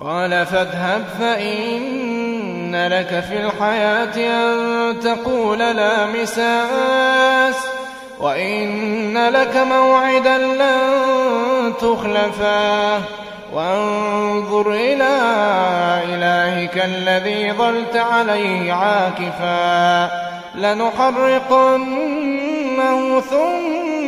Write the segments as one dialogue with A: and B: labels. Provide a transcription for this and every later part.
A: قال فاذهب فإن لك في الحياة أن تقول لا مساس وإن لك موعدا لن تخلفاه وانظر إلى إلهك الذي ظلت عليه عاكفا لنحرقنه ثم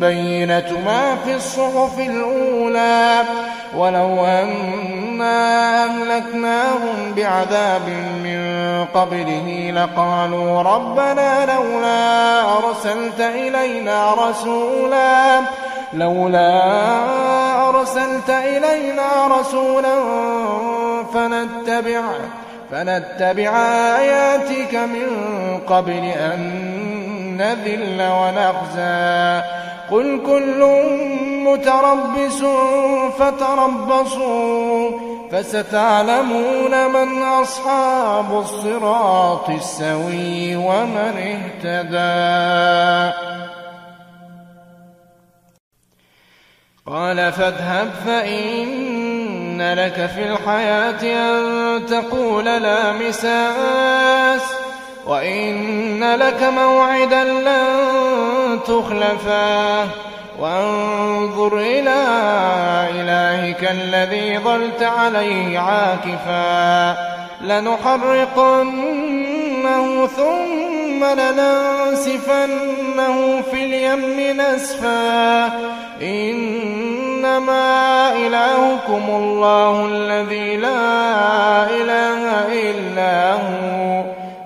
A: بينة ما في الصحف الأولى ولو أنا أهلكناهم بعذاب من قبله لقالوا ربنا لولا أرسلت إلينا رسولا لولا أرسلت إلينا رسولا فنتبع فنتبع آياتك من قبل أن نذل ونخزى. قل كل متربص فتربصوا فستعلمون من أصحاب الصراط السوي ومن اهتدى. قال فاذهب فإن لك في الحياة أن تقول لا مساس. وإن لك موعدا لن تخلفاه وانظر إلى إلهك الذي ظلت عليه عاكفا لنحرقنه ثم لننسفنه في اليم نسفا إنما إلهكم الله الذي لا إله إلا هو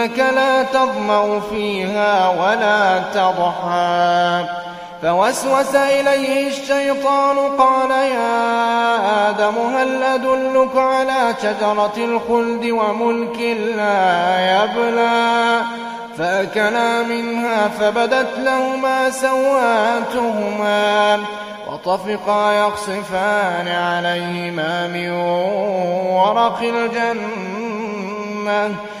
A: إنك لا تضمع فيها ولا تضحى فوسوس إليه الشيطان قال يا آدم هل أدلك على شجرة الخلد وملك لا يبلى؟ فأكلا منها فبدت لهما سواتهما وطفقا يخصفان عليهما من ورق الجنة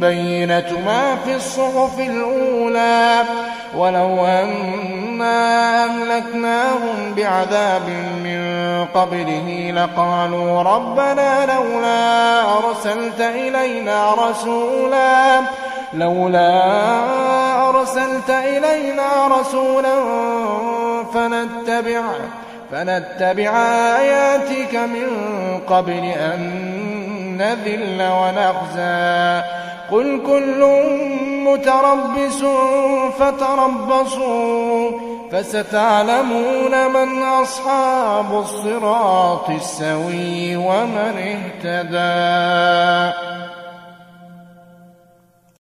A: بينة ما في الصحف الأولى ولو أنا أهلكناهم بعذاب من قبله لقالوا ربنا لولا أرسلت إلينا رسولا لولا أرسلت إلينا رسولا فنتبع فنتبع آياتك من قبل أن نذل ونخزى قل كل متربس فتربصوا فستعلمون من أصحاب الصراط السوي ومن اهتدى